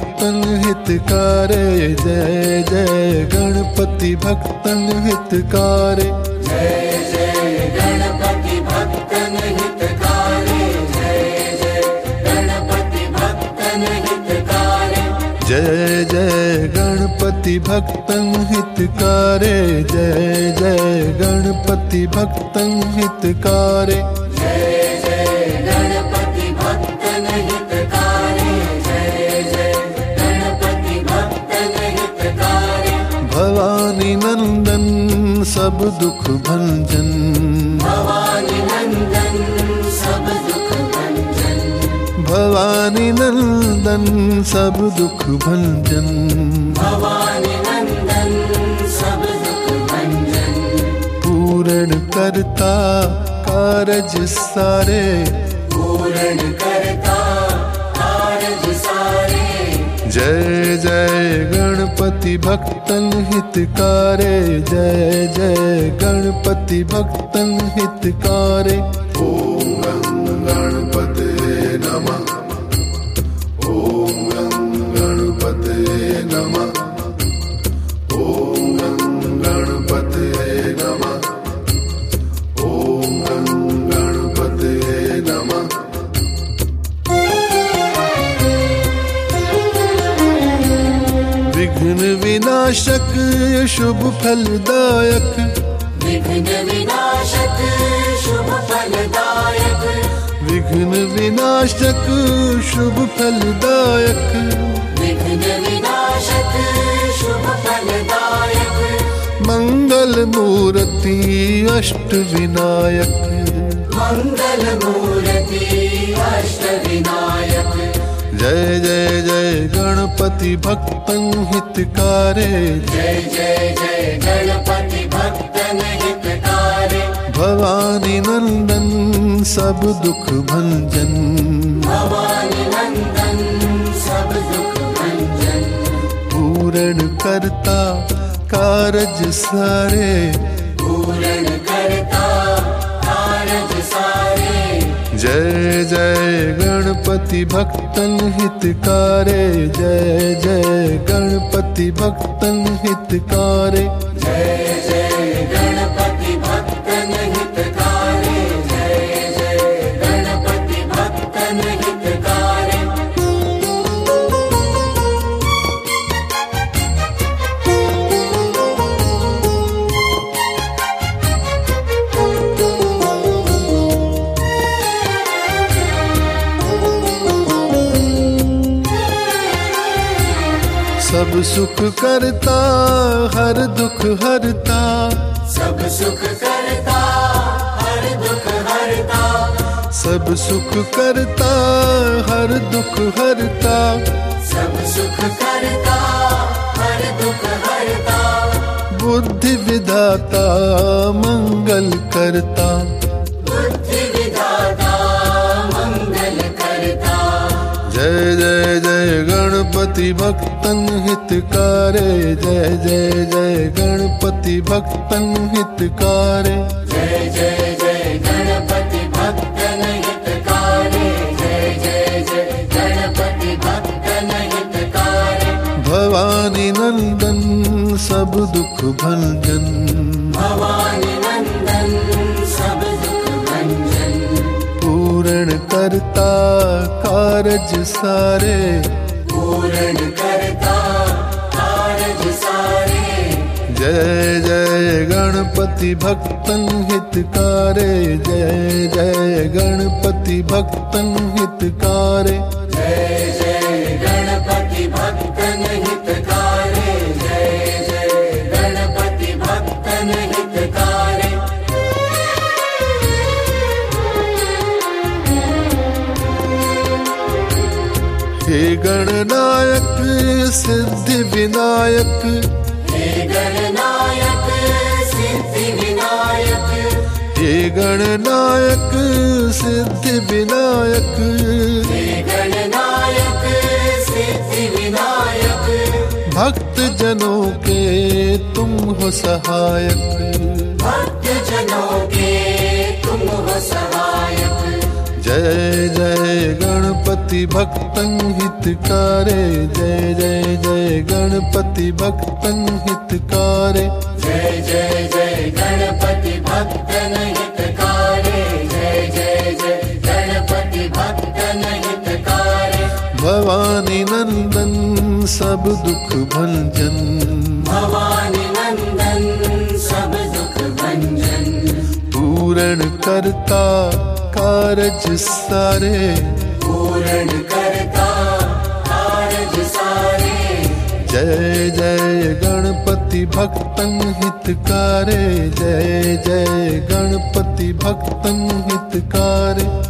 भक्तन हितकारे जय जय गणपति भक्तन हितकारे जय जय गणपति भक्तन हितकारे जय जय गणपति भक्तन हितकारे जय दुख भंजन। भवानी नंदन सब दुख भंजन। भवानी नंदन सब दुख भंजन। भवानी नंदन सब दुख भंजन। पूर्ण करता कारज सारे। पूर्ण करता कारज सारे। जय जय गणपति भक्तन हितकारे जय जय गणपति भक्तन हितकारे। ओम विनाशक शुभ फलदायक। विघ्न विनाशक शुभ फलदायक। विघ्न विनाशक शुभ फलदायक। विघ्न विनाशक शुभ फलदायक। मंगल मूर्ति अष्ट विनायक। मंगल मूर्ति अष्ट विनायक। जय जय जय गणपति भक्तन हितकारे। जय जय जय गणपति भक्तन हितकारे। भवानी नंदन सब दुख भंजन। भवानी नंदन सब दुख भंजन। पूर्ण करता कारज सारे। पूर्ण करता गणपति भक्तन हितकारे जय जय गणपति भक्तन हितकारे। जय जय। सब सुख करता हर दुख हरता। सब सुख करता हर दुख हरता। सब सुख करता हर दुख हरता। सब सुख करता हर दुख हरता। बुद्धि विधाता मंगल करता। जय जय गणपति भक्तन हितकारे जय जय जय गणपति भक्तन हितकारे। जय जय जय गणपति भक्तन हितकारे जय जय जय गणपति भक्तन हितकारे। भवानी नंदन सब दुख भंजन। भवानी नंदन सब दुख भंजन। पूर्ण करता कारज सारे। पूर्ण करता कारज सारे। जय जय गणपति भक्तन हितकारे। जय जय गणपति भक्तन हितकारे। जय जय गणनायक सिद्धि विनायक हे गणनायक सिद्धि विनायक हे गणनायक सिद्धि विनायक हे गणनायक सिद्धि विनायक भक्त जनों के तुम हो सहायक। गणपति भक्तन हितकारे। जय जय जय गणपति भक्तन हितकारे। जय जय जय गणपति भक्तन हितकारे। जय जय जय गणपति भक्तन हितकारे। भवानी नंदन सब दुख भंजन। भवानी नंदन सब दुख भंजन। पूर्ण करता कारज सारे। पूर्ण करता सारे। जय जय गणपति भक्तन हितकारे। जय जय गणपति भक्तं हितकारे।